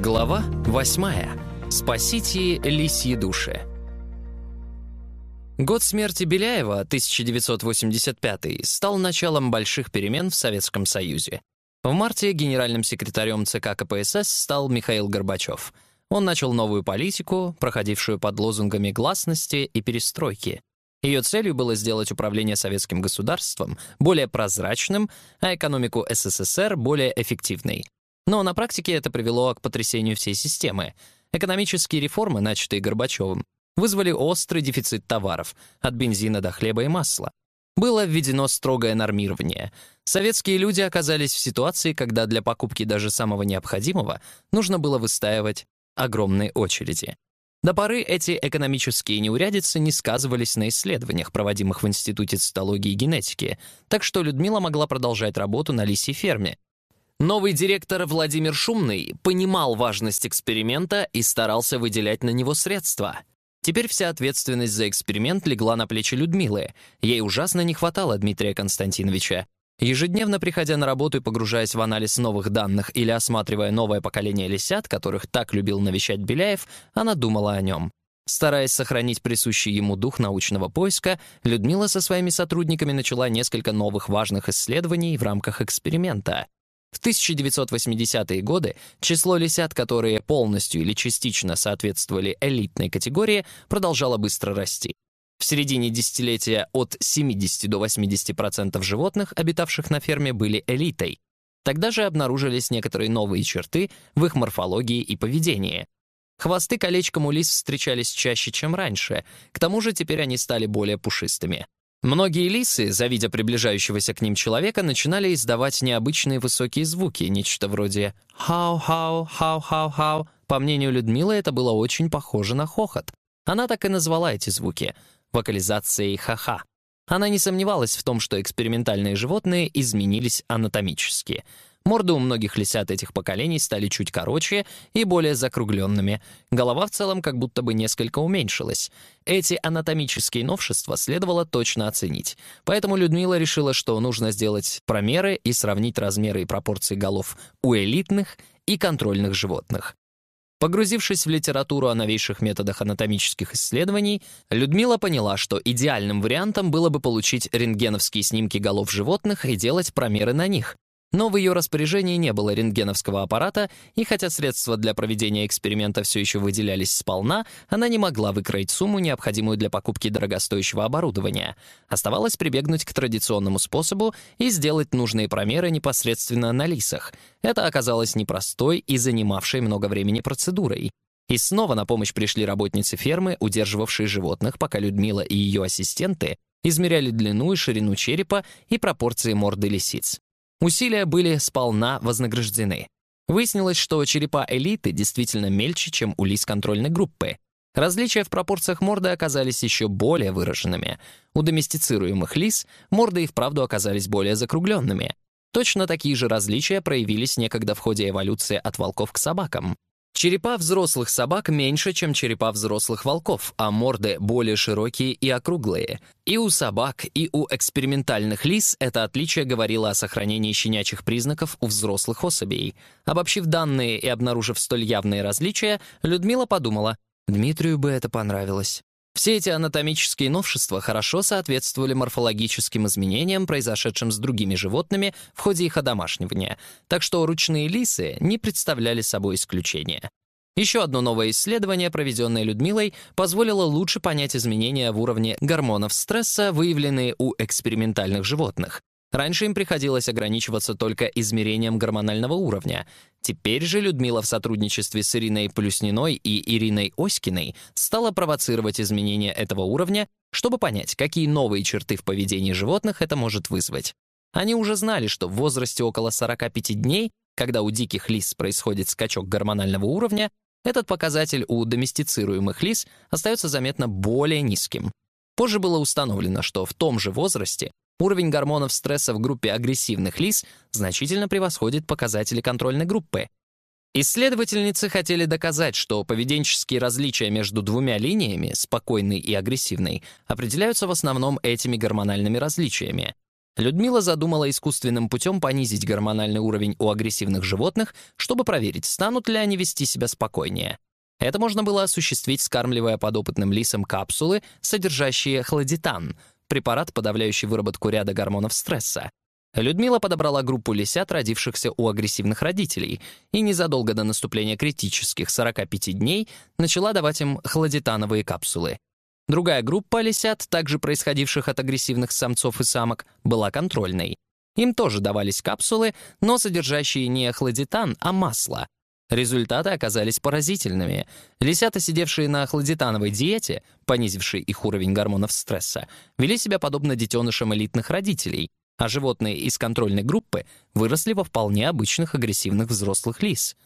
Глава 8. Спасите лисьи души. Год смерти Беляева, 1985, стал началом больших перемен в Советском Союзе. В марте генеральным секретарем ЦК КПСС стал Михаил Горбачев. Он начал новую политику, проходившую под лозунгами гласности и перестройки. Ее целью было сделать управление советским государством более прозрачным, а экономику СССР более эффективной. Но на практике это привело к потрясению всей системы. Экономические реформы, начатые Горбачевым, вызвали острый дефицит товаров, от бензина до хлеба и масла. Было введено строгое нормирование. Советские люди оказались в ситуации, когда для покупки даже самого необходимого нужно было выстаивать огромные очереди. До поры эти экономические неурядицы не сказывались на исследованиях, проводимых в Институте цитологии и генетики, так что Людмила могла продолжать работу на лисьей ферме, Новый директор Владимир Шумный понимал важность эксперимента и старался выделять на него средства. Теперь вся ответственность за эксперимент легла на плечи Людмилы. Ей ужасно не хватало Дмитрия Константиновича. Ежедневно приходя на работу и погружаясь в анализ новых данных или осматривая новое поколение лисят, которых так любил навещать Беляев, она думала о нем. Стараясь сохранить присущий ему дух научного поиска, Людмила со своими сотрудниками начала несколько новых важных исследований в рамках эксперимента — в 1980-е годы число лисят, которые полностью или частично соответствовали элитной категории, продолжало быстро расти. В середине десятилетия от 70 до 80% животных, обитавших на ферме, были элитой. Тогда же обнаружились некоторые новые черты в их морфологии и поведении. Хвосты колечком у лис встречались чаще, чем раньше, к тому же теперь они стали более пушистыми. Многие лисы, завидя приближающегося к ним человека, начинали издавать необычные высокие звуки, нечто вроде «хау-хау, хау-хау-хау». По мнению Людмилы, это было очень похоже на хохот. Она так и назвала эти звуки — вокализацией «ха-ха». Она не сомневалась в том, что экспериментальные животные изменились анатомически — Морды у многих лисят этих поколений стали чуть короче и более закругленными. Голова в целом как будто бы несколько уменьшилась. Эти анатомические новшества следовало точно оценить. Поэтому Людмила решила, что нужно сделать промеры и сравнить размеры и пропорции голов у элитных и контрольных животных. Погрузившись в литературу о новейших методах анатомических исследований, Людмила поняла, что идеальным вариантом было бы получить рентгеновские снимки голов животных и делать промеры на них. Но в ее распоряжении не было рентгеновского аппарата, и хотя средства для проведения эксперимента все еще выделялись сполна, она не могла выкроить сумму, необходимую для покупки дорогостоящего оборудования. Оставалось прибегнуть к традиционному способу и сделать нужные промеры непосредственно на лисах. Это оказалось непростой и занимавшей много времени процедурой. И снова на помощь пришли работницы фермы, удерживавшие животных, пока Людмила и ее ассистенты измеряли длину и ширину черепа и пропорции морды лисиц. Усилия были сполна вознаграждены. Выяснилось, что черепа элиты действительно мельче, чем у лис контрольной группы. Различия в пропорциях морды оказались еще более выраженными. У доместицируемых лис морды и вправду оказались более закругленными. Точно такие же различия проявились некогда в ходе эволюции от волков к собакам. Черепа взрослых собак меньше, чем черепа взрослых волков, а морды более широкие и округлые. И у собак, и у экспериментальных лис это отличие говорило о сохранении щенячьих признаков у взрослых особей. Обобщив данные и обнаружив столь явные различия, Людмила подумала, Дмитрию бы это понравилось. Все эти анатомические новшества хорошо соответствовали морфологическим изменениям, произошедшим с другими животными в ходе их одомашнивания, так что ручные лисы не представляли собой исключения. Еще одно новое исследование, проведенное Людмилой, позволило лучше понять изменения в уровне гормонов стресса, выявленные у экспериментальных животных. Раньше им приходилось ограничиваться только измерением гормонального уровня. Теперь же Людмила в сотрудничестве с Ириной Плюсниной и Ириной Оськиной стала провоцировать изменения этого уровня, чтобы понять, какие новые черты в поведении животных это может вызвать. Они уже знали, что в возрасте около 45 дней, когда у диких лис происходит скачок гормонального уровня, этот показатель у доместицируемых лис остается заметно более низким. Позже было установлено, что в том же возрасте Уровень гормонов стресса в группе агрессивных лис значительно превосходит показатели контрольной группы. Исследовательницы хотели доказать, что поведенческие различия между двумя линиями, спокойной и агрессивной, определяются в основном этими гормональными различиями. Людмила задумала искусственным путем понизить гормональный уровень у агрессивных животных, чтобы проверить, станут ли они вести себя спокойнее. Это можно было осуществить, скармливая подопытным лисам капсулы, содержащие хладитан, препарат, подавляющий выработку ряда гормонов стресса. Людмила подобрала группу лисят, родившихся у агрессивных родителей, и незадолго до наступления критических 45 дней начала давать им хладитановые капсулы. Другая группа лисят, также происходивших от агрессивных самцов и самок, была контрольной. Им тоже давались капсулы, но содержащие не хладитан, а масло. Результаты оказались поразительными. Лисята, сидевшие на хладитановой диете, понизившие их уровень гормонов стресса, вели себя подобно детенышам элитных родителей, а животные из контрольной группы выросли во вполне обычных агрессивных взрослых лис.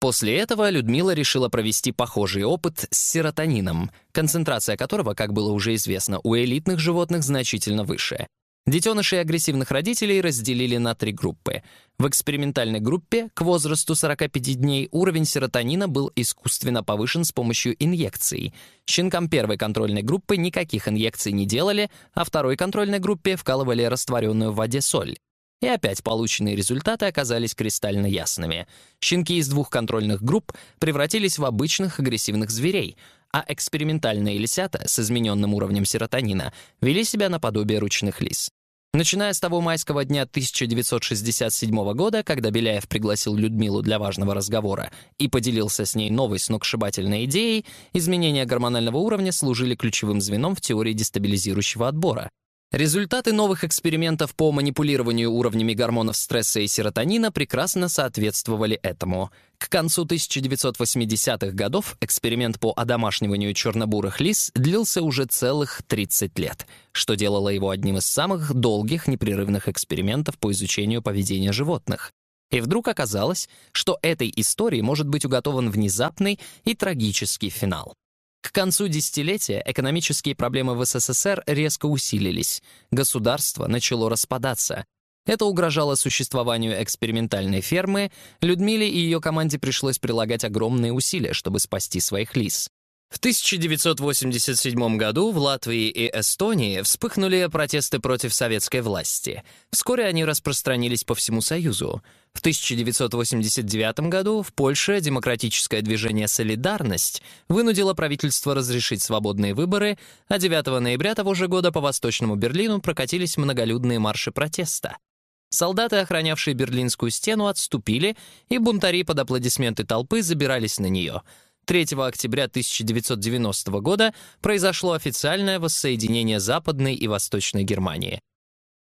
После этого Людмила решила провести похожий опыт с серотонином, концентрация которого, как было уже известно, у элитных животных значительно выше. Детенышей агрессивных родителей разделили на три группы. В экспериментальной группе к возрасту 45 дней уровень серотонина был искусственно повышен с помощью инъекций. Щенкам первой контрольной группы никаких инъекций не делали, а второй контрольной группе вкалывали растворенную в воде соль. И опять полученные результаты оказались кристально ясными. Щенки из двух контрольных групп превратились в обычных агрессивных зверей, а экспериментальные лисята с измененным уровнем серотонина вели себя наподобие ручных лис. Начиная с того майского дня 1967 года, когда Беляев пригласил Людмилу для важного разговора и поделился с ней новой сногсшибательной идеей, изменения гормонального уровня служили ключевым звеном в теории дестабилизирующего отбора. Результаты новых экспериментов по манипулированию уровнями гормонов стресса и серотонина прекрасно соответствовали этому. К концу 1980-х годов эксперимент по одомашниванию чернобурых лис длился уже целых 30 лет, что делало его одним из самых долгих непрерывных экспериментов по изучению поведения животных. И вдруг оказалось, что этой истории может быть уготован внезапный и трагический финал. К концу десятилетия экономические проблемы в СССР резко усилились, государство начало распадаться. Это угрожало существованию экспериментальной фермы, Людмиле и ее команде пришлось прилагать огромные усилия, чтобы спасти своих лис. В 1987 году в Латвии и Эстонии вспыхнули протесты против советской власти. Вскоре они распространились по всему Союзу. В 1989 году в Польше демократическое движение «Солидарность» вынудило правительство разрешить свободные выборы, а 9 ноября того же года по Восточному Берлину прокатились многолюдные марши протеста. Солдаты, охранявшие Берлинскую стену, отступили, и бунтари под аплодисменты толпы забирались на нее — 3 октября 1990 года произошло официальное воссоединение Западной и Восточной Германии.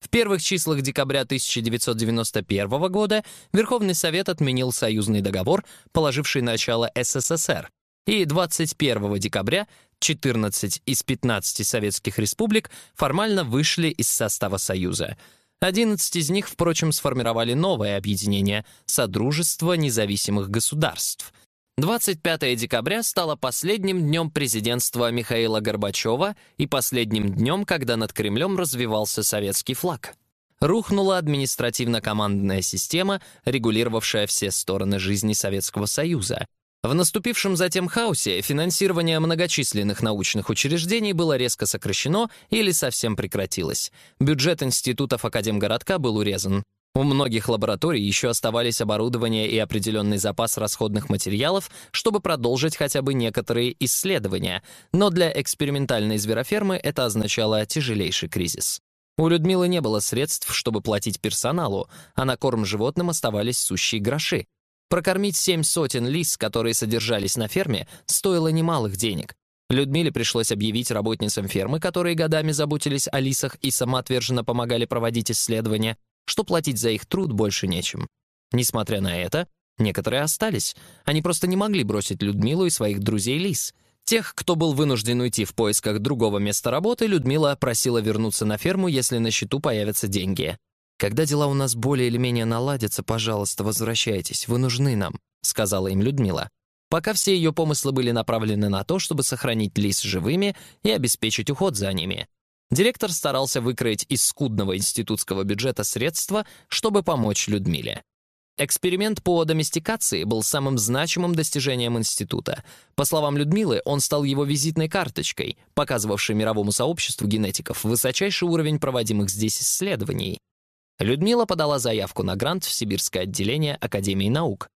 В первых числах декабря 1991 года Верховный Совет отменил союзный договор, положивший начало СССР, и 21 декабря 14 из 15 советских республик формально вышли из состава Союза. 11 из них, впрочем, сформировали новое объединение — Содружество независимых государств — 25 декабря стало последним днем президентства Михаила Горбачева и последним днем, когда над Кремлем развивался советский флаг. Рухнула административно-командная система, регулировавшая все стороны жизни Советского Союза. В наступившем затем хаосе финансирование многочисленных научных учреждений было резко сокращено или совсем прекратилось. Бюджет институтов Академгородка был урезан. У многих лабораторий еще оставались оборудование и определенный запас расходных материалов, чтобы продолжить хотя бы некоторые исследования, но для экспериментальной зверофермы это означало тяжелейший кризис. У Людмилы не было средств, чтобы платить персоналу, а на корм животным оставались сущие гроши. Прокормить семь сотен лис, которые содержались на ферме, стоило немалых денег. Людмиле пришлось объявить работницам фермы, которые годами заботились о лисах и самоотверженно помогали проводить исследования, что платить за их труд больше нечем. Несмотря на это, некоторые остались. Они просто не могли бросить Людмилу и своих друзей Лис. Тех, кто был вынужден уйти в поисках другого места работы, Людмила просила вернуться на ферму, если на счету появятся деньги. «Когда дела у нас более или менее наладятся, пожалуйста, возвращайтесь, вы нужны нам», — сказала им Людмила. Пока все ее помыслы были направлены на то, чтобы сохранить лис живыми и обеспечить уход за ними. Директор старался выкроить из скудного институтского бюджета средства, чтобы помочь Людмиле. Эксперимент по доместикации был самым значимым достижением института. По словам Людмилы, он стал его визитной карточкой, показывавшей мировому сообществу генетиков высочайший уровень проводимых здесь исследований. Людмила подала заявку на грант в Сибирское отделение Академии наук.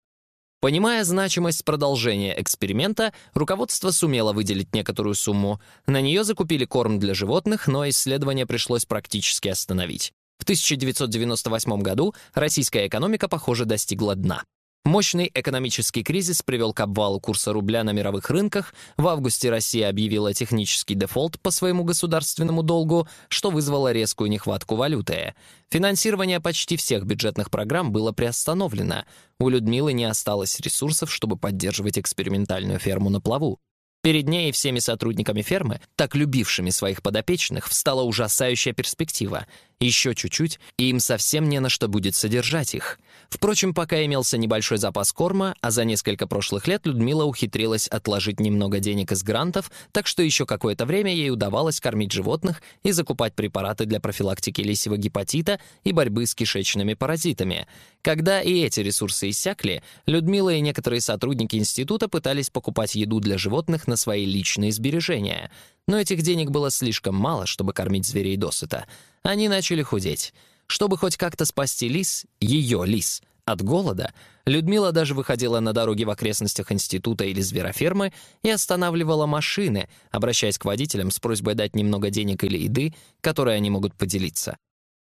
Понимая значимость продолжения эксперимента, руководство сумело выделить некоторую сумму. На нее закупили корм для животных, но исследование пришлось практически остановить. В 1998 году российская экономика, похоже, достигла дна. Мощный экономический кризис привел к обвалу курса рубля на мировых рынках. В августе Россия объявила технический дефолт по своему государственному долгу, что вызвало резкую нехватку валюты. Финансирование почти всех бюджетных программ было приостановлено. У Людмилы не осталось ресурсов, чтобы поддерживать экспериментальную ферму на плаву. Перед ней и всеми сотрудниками фермы, так любившими своих подопечных, встала ужасающая перспектива. Еще чуть-чуть, и им совсем не на что будет содержать их. Впрочем, пока имелся небольшой запас корма, а за несколько прошлых лет Людмила ухитрилась отложить немного денег из грантов, так что еще какое-то время ей удавалось кормить животных и закупать препараты для профилактики лисьего гепатита и борьбы с кишечными паразитами. Когда и эти ресурсы иссякли, Людмила и некоторые сотрудники института пытались покупать еду для животных на свои личные сбережения. Но этих денег было слишком мало, чтобы кормить зверей досыта. Они начали худеть. Чтобы хоть как-то спасти лис, ее лис, от голода, Людмила даже выходила на дороги в окрестностях института или зверофермы и останавливала машины, обращаясь к водителям с просьбой дать немного денег или еды, которые они могут поделиться.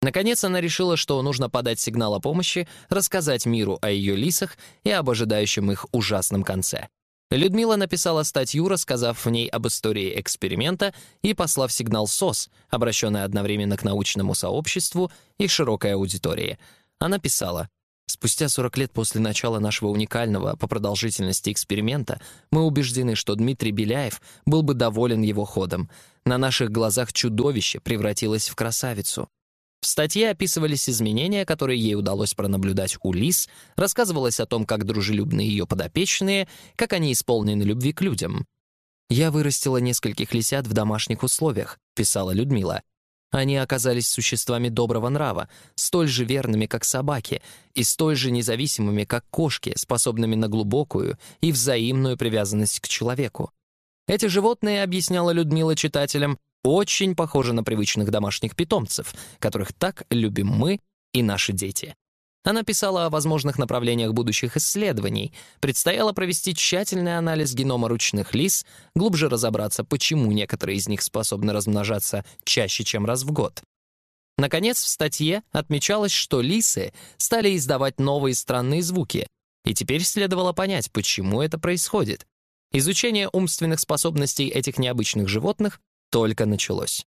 Наконец она решила, что нужно подать сигнал о помощи, рассказать миру о ее лисах и об ожидающем их ужасном конце. Людмила написала статью, рассказав в ней об истории эксперимента и послав сигнал СОС, обращенный одновременно к научному сообществу и широкой аудитории. Она писала, «Спустя 40 лет после начала нашего уникального по продолжительности эксперимента мы убеждены, что Дмитрий Беляев был бы доволен его ходом. На наших глазах чудовище превратилось в красавицу. В статье описывались изменения, которые ей удалось пронаблюдать у лис, рассказывалось о том, как дружелюбны ее подопечные, как они исполнены любви к людям. «Я вырастила нескольких лисят в домашних условиях», — писала Людмила. Они оказались существами доброго нрава, столь же верными, как собаки, и столь же независимыми, как кошки, способными на глубокую и взаимную привязанность к человеку. Эти животные, объясняла Людмила читателям, очень похожи на привычных домашних питомцев, которых так любим мы и наши дети. Она писала о возможных направлениях будущих исследований, предстояло провести тщательный анализ генома ручных лис, глубже разобраться, почему некоторые из них способны размножаться чаще, чем раз в год. Наконец, в статье отмечалось, что лисы стали издавать новые странные звуки, и теперь следовало понять, почему это происходит. Изучение умственных способностей этих необычных животных только началось.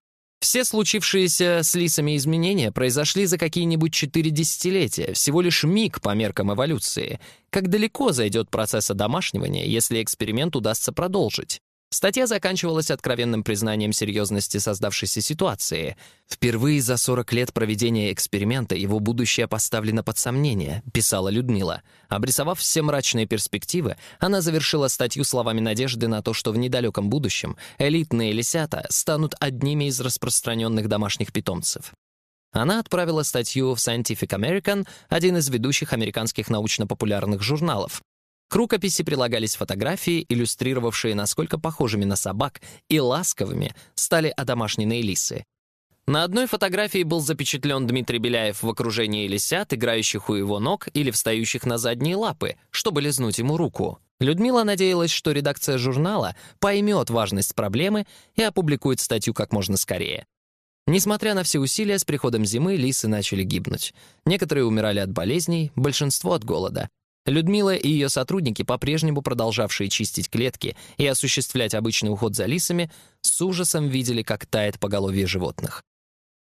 Все случившиеся с лисами изменения произошли за какие-нибудь четыре десятилетия, всего лишь миг по меркам эволюции. Как далеко зайдет процесс одомашнивания, если эксперимент удастся продолжить? Статья заканчивалась откровенным признанием серьезности создавшейся ситуации. «Впервые за 40 лет проведения эксперимента его будущее поставлено под сомнение», — писала Людмила. Обрисовав все мрачные перспективы, она завершила статью словами надежды на то, что в недалеком будущем элитные лисята станут одними из распространенных домашних питомцев. Она отправила статью в Scientific American, один из ведущих американских научно-популярных журналов, к рукописи прилагались фотографии, иллюстрировавшие, насколько похожими на собак и ласковыми стали одомашненные лисы. На одной фотографии был запечатлен Дмитрий Беляев в окружении лисят, играющих у его ног или встающих на задние лапы, чтобы лизнуть ему руку. Людмила надеялась, что редакция журнала поймет важность проблемы и опубликует статью как можно скорее. Несмотря на все усилия, с приходом зимы лисы начали гибнуть. Некоторые умирали от болезней, большинство от голода. Людмила и ее сотрудники, по-прежнему продолжавшие чистить клетки и осуществлять обычный уход за лисами, с ужасом видели, как тает поголовье животных.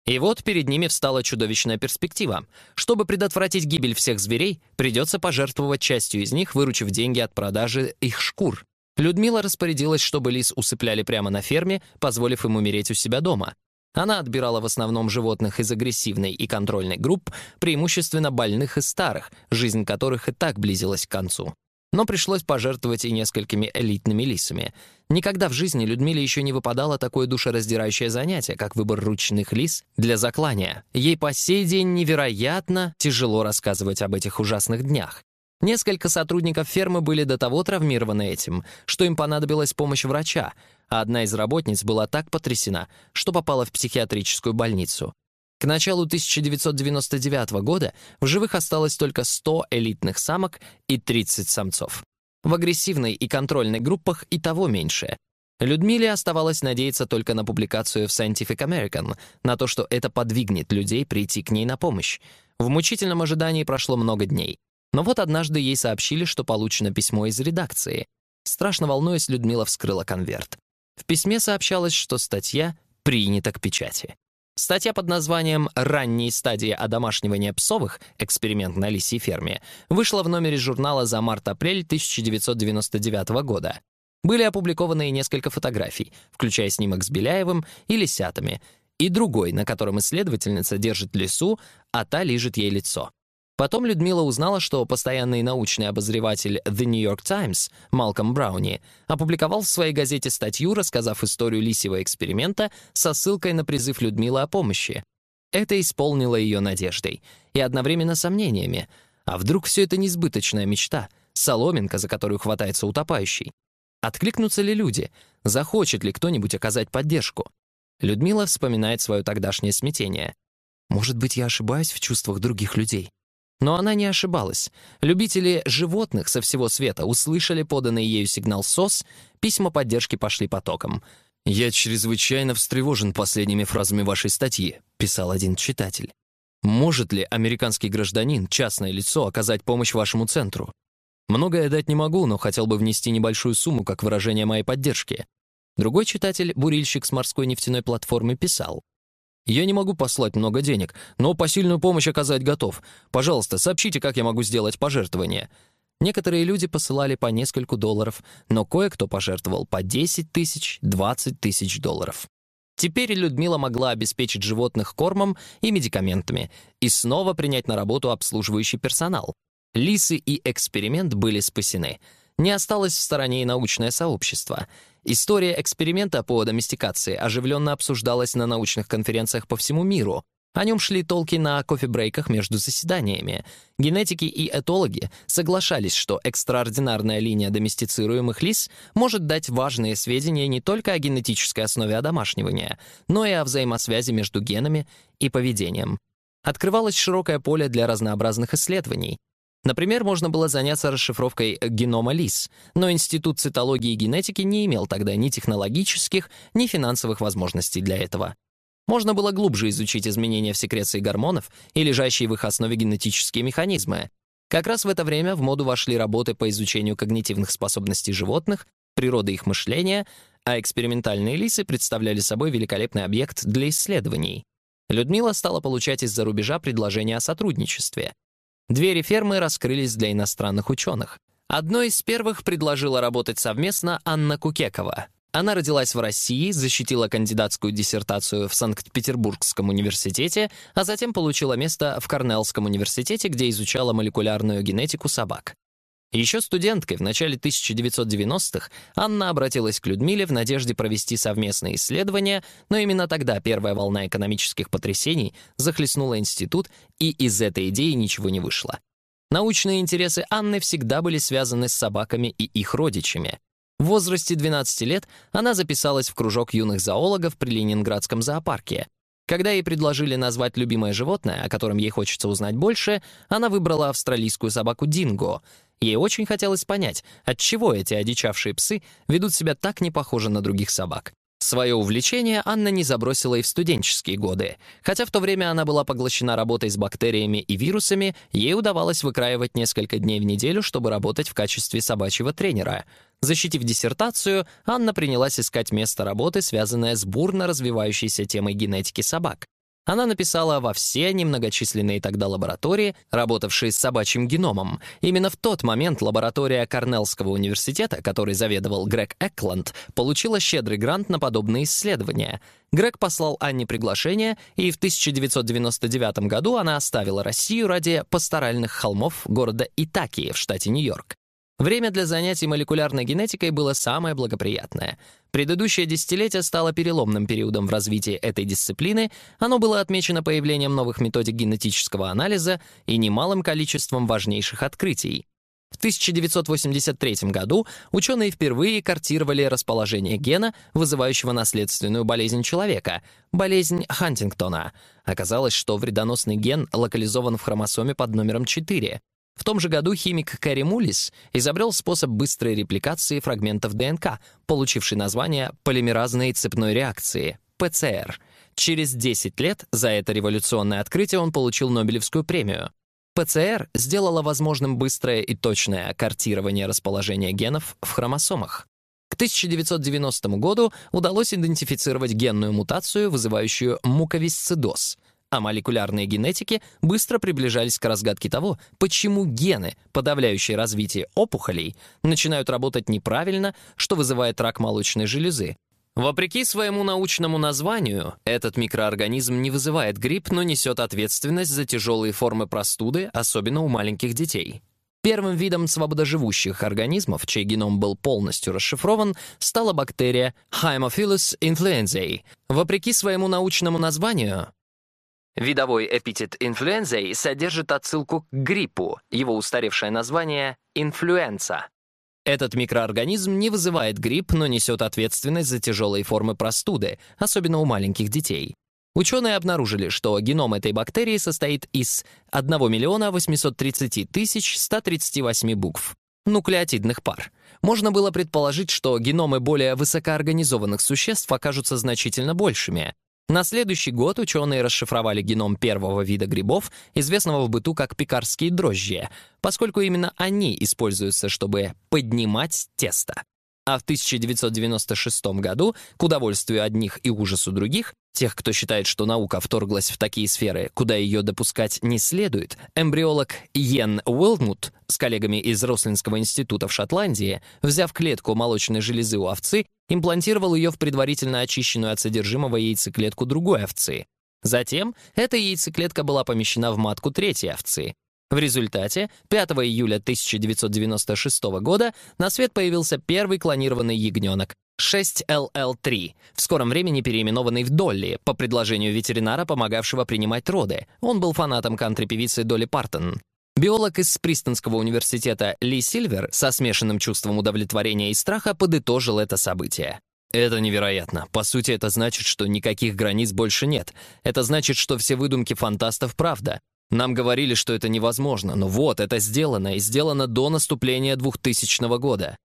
И вот перед ними встала чудовищная перспектива. Чтобы предотвратить гибель всех зверей, придется пожертвовать частью из них, выручив деньги от продажи их шкур. Людмила распорядилась, чтобы лис усыпляли прямо на ферме, позволив им умереть у себя дома. Она отбирала в основном животных из агрессивной и контрольной групп, преимущественно больных и старых, жизнь которых и так близилась к концу. Но пришлось пожертвовать и несколькими элитными лисами. Никогда в жизни Людмиле еще не выпадало такое душераздирающее занятие, как выбор ручных лис для заклания. Ей по сей день невероятно тяжело рассказывать об этих ужасных днях. Несколько сотрудников фермы были до того травмированы этим, что им понадобилась помощь врача, а одна из работниц была так потрясена, что попала в психиатрическую больницу. К началу 1999 года в живых осталось только 100 элитных самок и 30 самцов. В агрессивной и контрольной группах и того меньше. Людмиле оставалось надеяться только на публикацию в Scientific American, на то, что это подвигнет людей прийти к ней на помощь. В мучительном ожидании прошло много дней. Но вот однажды ей сообщили, что получено письмо из редакции. Страшно волнуясь, Людмила вскрыла конверт. В письме сообщалось, что статья принята к печати. Статья под названием «Ранние стадии одомашнивания псовых. Эксперимент на лисьей ферме» вышла в номере журнала за март-апрель 1999 года. Были опубликованы несколько фотографий, включая снимок с Беляевым и лисятами, и другой, на котором исследовательница держит лису, а та лижет ей лицо. Потом Людмила узнала, что постоянный научный обозреватель The New York Times Малком Брауни опубликовал в своей газете статью, рассказав историю лисьего эксперимента со ссылкой на призыв Людмилы о помощи. Это исполнило ее надеждой и одновременно сомнениями. А вдруг все это несбыточная мечта, соломинка, за которую хватается утопающий? Откликнутся ли люди? Захочет ли кто-нибудь оказать поддержку? Людмила вспоминает свое тогдашнее смятение. «Может быть, я ошибаюсь в чувствах других людей?» Но она не ошибалась. Любители животных со всего света услышали поданный ею сигнал СОС, письма поддержки пошли потоком. «Я чрезвычайно встревожен последними фразами вашей статьи», — писал один читатель. «Может ли американский гражданин, частное лицо, оказать помощь вашему центру? Многое дать не могу, но хотел бы внести небольшую сумму как выражение моей поддержки». Другой читатель, бурильщик с морской нефтяной платформы, писал. Я не могу послать много денег, но посильную помощь оказать готов. Пожалуйста, сообщите, как я могу сделать пожертвование». Некоторые люди посылали по нескольку долларов, но кое-кто пожертвовал по 10 тысяч, 20 тысяч долларов. Теперь Людмила могла обеспечить животных кормом и медикаментами и снова принять на работу обслуживающий персонал. Лисы и эксперимент были спасены. Не осталось в стороне и научное сообщество — История эксперимента по доместикации оживленно обсуждалась на научных конференциях по всему миру. О нем шли толки на кофе-брейках между заседаниями. Генетики и этологи соглашались, что экстраординарная линия доместицируемых лис может дать важные сведения не только о генетической основе одомашнивания, но и о взаимосвязи между генами и поведением. Открывалось широкое поле для разнообразных исследований. Например, можно было заняться расшифровкой генома лис, но Институт цитологии и генетики не имел тогда ни технологических, ни финансовых возможностей для этого. Можно было глубже изучить изменения в секреции гормонов и лежащие в их основе генетические механизмы. Как раз в это время в моду вошли работы по изучению когнитивных способностей животных, природы их мышления, а экспериментальные лисы представляли собой великолепный объект для исследований. Людмила стала получать из-за рубежа предложения о сотрудничестве — Двери фермы раскрылись для иностранных ученых. Одной из первых предложила работать совместно Анна Кукекова. Она родилась в России, защитила кандидатскую диссертацию в Санкт-Петербургском университете, а затем получила место в Корнеллском университете, где изучала молекулярную генетику собак. Еще студенткой в начале 1990-х Анна обратилась к Людмиле в надежде провести совместные исследования, но именно тогда первая волна экономических потрясений захлестнула институт, и из этой идеи ничего не вышло. Научные интересы Анны всегда были связаны с собаками и их родичами. В возрасте 12 лет она записалась в кружок юных зоологов при Ленинградском зоопарке. Когда ей предложили назвать любимое животное, о котором ей хочется узнать больше, она выбрала австралийскую собаку Динго — Ей очень хотелось понять, отчего эти одичавшие псы ведут себя так не похоже на других собак. Свое увлечение Анна не забросила и в студенческие годы. Хотя в то время она была поглощена работой с бактериями и вирусами, ей удавалось выкраивать несколько дней в неделю, чтобы работать в качестве собачьего тренера. Защитив диссертацию, Анна принялась искать место работы, связанное с бурно развивающейся темой генетики собак. Она написала во все немногочисленные тогда лаборатории, работавшие с собачьим геномом. Именно в тот момент лаборатория Корнеллского университета, который заведовал Грег Экланд, получила щедрый грант на подобные исследования. Грег послал Анне приглашение, и в 1999 году она оставила Россию ради пасторальных холмов города Итаки в штате Нью-Йорк. Время для занятий молекулярной генетикой было самое благоприятное. Предыдущее десятилетие стало переломным периодом в развитии этой дисциплины, оно было отмечено появлением новых методик генетического анализа и немалым количеством важнейших открытий. В В 1983 году ученые впервые картировали расположение гена, вызывающего наследственную болезнь человека — болезнь Хантингтона. Оказалось, что вредоносный ген локализован в хромосоме под номером 4. В том же году химик Кэрри Мулис изобрел способ быстрой репликации фрагментов ДНК, получивший название полимеразной цепной реакции — ПЦР. Через 10 лет за это революционное открытие он получил Нобелевскую премию. ПЦР сделала возможным быстрое и точное картирование расположения генов в хромосомах. К 1990 году удалось идентифицировать генную мутацию, вызывающую муковисцидоз, а молекулярные генетики быстро приближались к разгадке того, почему гены, подавляющие развитие опухолей, начинают работать неправильно, что вызывает рак молочной железы. Вопреки своему научному названию, этот микроорганизм не вызывает грипп, но несет ответственность за тяжелые формы простуды, особенно у маленьких детей. Первым видом свободоживущих организмов, чей геном был полностью расшифрован, стала бактерия Haemophilus influenzae. Вопреки своему научному названию, Видовой эпитет инфлюензой содержит отсылку к гриппу, его устаревшее название — инфлюенса. Этот микроорганизм не вызывает грипп, но несет ответственность за тяжелые формы простуды, особенно у маленьких детей. Ученые обнаружили, что геном этой бактерии состоит из 1 миллиона 830 тысяч 138 букв, нуклеотидных пар. Можно было предположить, что геномы более высокоорганизованных существ окажутся значительно большими, на следующий год ученые расшифровали геном первого вида грибов, известного в быту как пекарские дрожжи, поскольку именно они используются, чтобы поднимать тесто. А в 1996 году, к удовольствию одних и ужасу других, тех, кто считает, что наука вторглась в такие сферы, куда ее допускать не следует, эмбриолог Йен Уилдмут с коллегами из Рослинского института в Шотландии, взяв клетку молочной железы у овцы, имплантировал ее в предварительно очищенную от содержимого яйцеклетку другой овцы. Затем эта яйцеклетка была помещена в матку третьей овцы. В результате 5 июля 1996 года на свет появился первый клонированный ягненок 6LL3, в скором времени переименованный в Долли по предложению ветеринара, помогавшего принимать роды. Он был фанатом кантри-певицы Долли Партон. Биолог из Пристонского университета Ли Сильвер со смешанным чувством удовлетворения и страха подытожил это событие. Это невероятно. По сути, это значит, что никаких границ больше нет. Это значит, что все выдумки фантастов — правда. Нам говорили, что это невозможно, но вот, это сделано, и сделано до наступления 2000 года.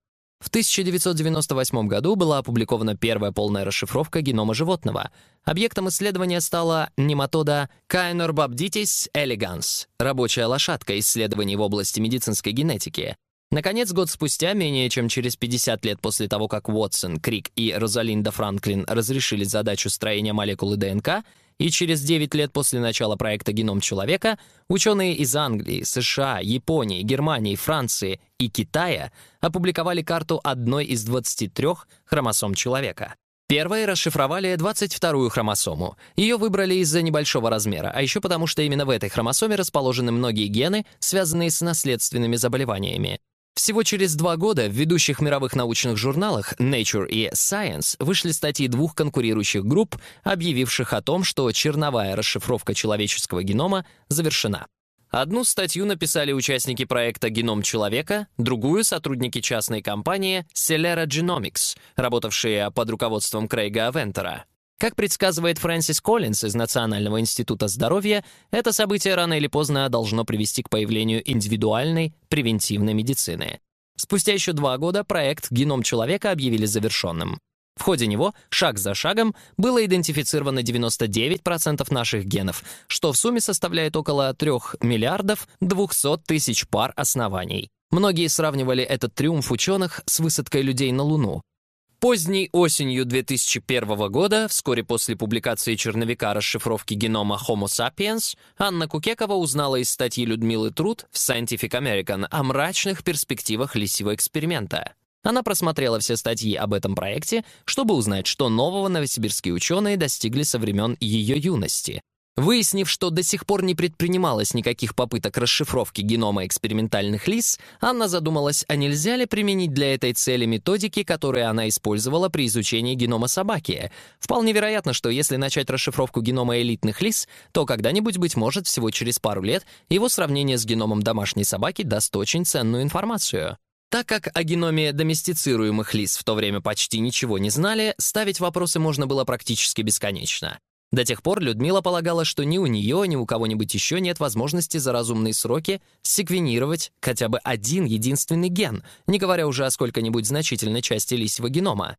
В 1998 году была опубликована первая полная расшифровка генома животного. Объектом исследования стала нематода Caenorhabditis elegans, рабочая лошадка исследований в области медицинской генетики. Наконец, год спустя, менее чем через 50 лет после того, как Уотсон, Крик и Розалинда Франклин разрешили задачу строения молекулы ДНК, и через 9 лет после начала проекта «Геном человека» ученые из Англии, США, Японии, Германии, Франции и Китая опубликовали карту одной из 23 хромосом человека. Первые расшифровали 22-ю хромосому. Ее выбрали из-за небольшого размера, а еще потому, что именно в этой хромосоме расположены многие гены, связанные с наследственными заболеваниями. Всего через два года в ведущих мировых научных журналах Nature и Science вышли статьи двух конкурирующих групп, объявивших о том, что черновая расшифровка человеческого генома завершена. Одну статью написали участники проекта «Геном человека», другую — сотрудники частной компании Celera Genomics, работавшие под руководством Крейга Авентера. Как предсказывает Фрэнсис Коллинз из Национального института здоровья, это событие рано или поздно должно привести к появлению индивидуальной превентивной медицины. Спустя еще два года проект «Геном человека» объявили завершенным. В ходе него, шаг за шагом, было идентифицировано 99% наших генов, что в сумме составляет около 3 миллиардов 200 тысяч пар оснований. Многие сравнивали этот триумф ученых с высадкой людей на Луну. Поздней осенью 2001 года, вскоре после публикации черновика расшифровки генома Homo sapiens, Анна Кукекова узнала из статьи Людмилы Труд в Scientific American о мрачных перспективах лисьего эксперимента. Она просмотрела все статьи об этом проекте, чтобы узнать, что нового новосибирские ученые достигли со времен ее юности. Выяснив, что до сих пор не предпринималось никаких попыток расшифровки генома экспериментальных лис, Анна задумалась, а нельзя ли применить для этой цели методики, которые она использовала при изучении генома собаки. Вполне вероятно, что если начать расшифровку генома элитных лис, то когда-нибудь, быть может, всего через пару лет, его сравнение с геномом домашней собаки даст очень ценную информацию. Так как о геноме доместицируемых лис в то время почти ничего не знали, ставить вопросы можно было практически бесконечно. До тех пор Людмила полагала, что ни у нее, ни у кого-нибудь еще нет возможности за разумные сроки секвенировать хотя бы один единственный ген, не говоря уже о сколько-нибудь значительной части лисьего генома.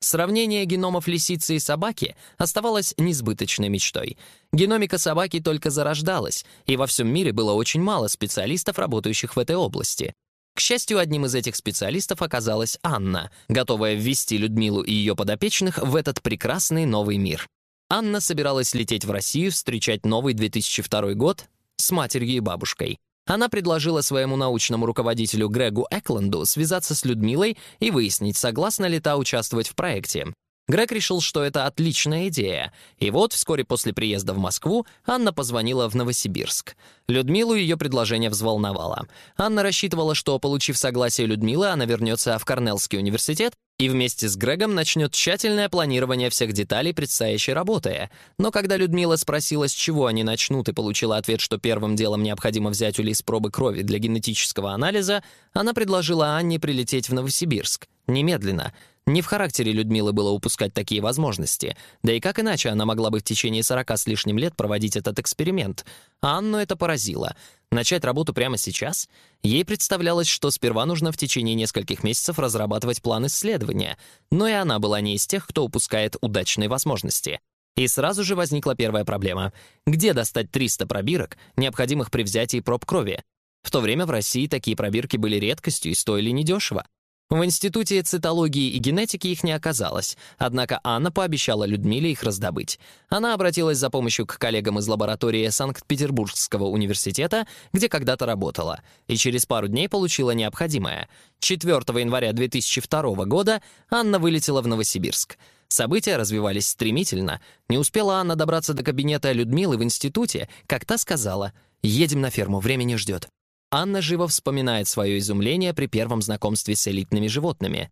Сравнение геномов лисицы и собаки оставалось несбыточной мечтой. Геномика собаки только зарождалась, и во всем мире было очень мало специалистов, работающих в этой области. К счастью, одним из этих специалистов оказалась Анна, готовая ввести Людмилу и ее подопечных в этот прекрасный новый мир. Анна собиралась лететь в Россию встречать новый 2002 год с матерью и бабушкой. Она предложила своему научному руководителю Грегу Экланду связаться с Людмилой и выяснить, согласна ли та участвовать в проекте. Грег решил, что это отличная идея. И вот, вскоре после приезда в Москву, Анна позвонила в Новосибирск. Людмилу ее предложение взволновало. Анна рассчитывала, что, получив согласие Людмилы, она вернется в Корнеллский университет и вместе с Грегом начнет тщательное планирование всех деталей предстоящей работы. Но когда Людмила спросила, с чего они начнут, и получила ответ, что первым делом необходимо взять у Лис пробы крови для генетического анализа, она предложила Анне прилететь в Новосибирск. Немедленно. Не в характере Людмилы было упускать такие возможности. Да и как иначе она могла бы в течение 40 с лишним лет проводить этот эксперимент? Анну это поразило. Начать работу прямо сейчас? Ей представлялось, что сперва нужно в течение нескольких месяцев разрабатывать план исследования. Но и она была не из тех, кто упускает удачные возможности. И сразу же возникла первая проблема. Где достать 300 пробирок, необходимых при взятии проб крови? В то время в России такие пробирки были редкостью и стоили недешево. В Институте цитологии и генетики их не оказалось, однако Анна пообещала Людмиле их раздобыть. Она обратилась за помощью к коллегам из лаборатории Санкт-Петербургского университета, где когда-то работала, и через пару дней получила необходимое. 4 января 2002 года Анна вылетела в Новосибирск. События развивались стремительно. Не успела Анна добраться до кабинета Людмилы в институте, как та сказала «Едем на ферму, время не ждет». Анна живо вспоминает свое изумление при первом знакомстве с элитными животными.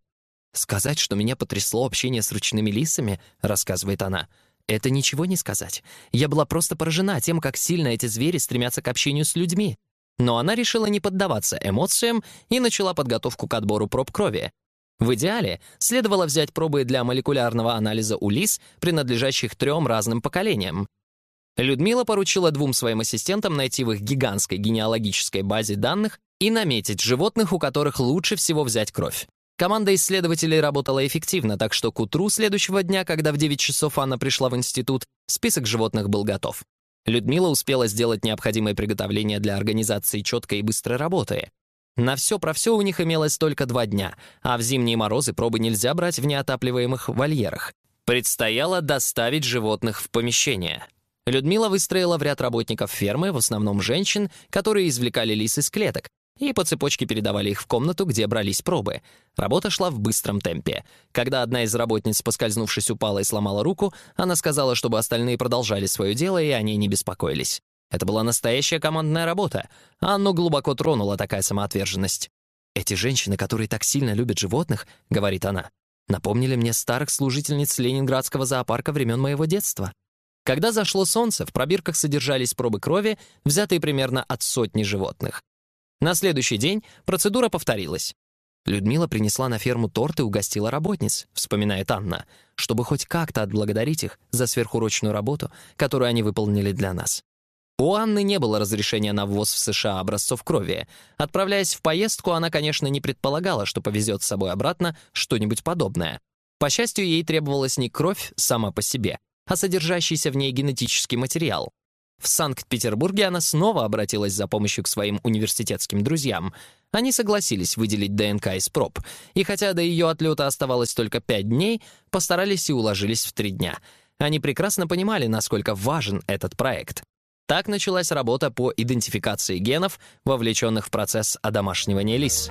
«Сказать, что меня потрясло общение с ручными лисами», — рассказывает она, — «это ничего не сказать. Я была просто поражена тем, как сильно эти звери стремятся к общению с людьми». Но она решила не поддаваться эмоциям и начала подготовку к отбору проб крови. В идеале следовало взять пробы для молекулярного анализа у лис, принадлежащих трем разным поколениям. Людмила поручила двум своим ассистентам найти в их гигантской генеалогической базе данных и наметить животных, у которых лучше всего взять кровь. Команда исследователей работала эффективно, так что к утру следующего дня, когда в 9 часов Анна пришла в институт, список животных был готов. Людмила успела сделать необходимые приготовления для организации четкой и быстрой работы. На все про все у них имелось только два дня, а в зимние морозы пробы нельзя брать в неотапливаемых вольерах. Предстояло доставить животных в помещение. Людмила выстроила в ряд работников фермы, в основном женщин, которые извлекали лис из клеток, и по цепочке передавали их в комнату, где брались пробы. Работа шла в быстром темпе. Когда одна из работниц, поскользнувшись, упала и сломала руку, она сказала, чтобы остальные продолжали свое дело, и они не беспокоились. Это была настоящая командная работа. Анну глубоко тронула такая самоотверженность. «Эти женщины, которые так сильно любят животных, — говорит она, — напомнили мне старых служительниц Ленинградского зоопарка времен моего детства. Когда зашло солнце, в пробирках содержались пробы крови, взятые примерно от сотни животных. На следующий день процедура повторилась. Людмила принесла на ферму торт и угостила работниц, вспоминает Анна, чтобы хоть как-то отблагодарить их за сверхурочную работу, которую они выполнили для нас. У Анны не было разрешения на ввоз в США образцов крови. Отправляясь в поездку, она, конечно, не предполагала, что повезет с собой обратно что-нибудь подобное. По счастью, ей требовалась не кровь сама по себе, а содержащийся в ней генетический материал. В Санкт-Петербурге она снова обратилась за помощью к своим университетским друзьям. Они согласились выделить ДНК из проб, и хотя до ее отлета оставалось только пять дней, постарались и уложились в три дня. Они прекрасно понимали, насколько важен этот проект. Так началась работа по идентификации генов, вовлеченных в процесс одомашнивания лис.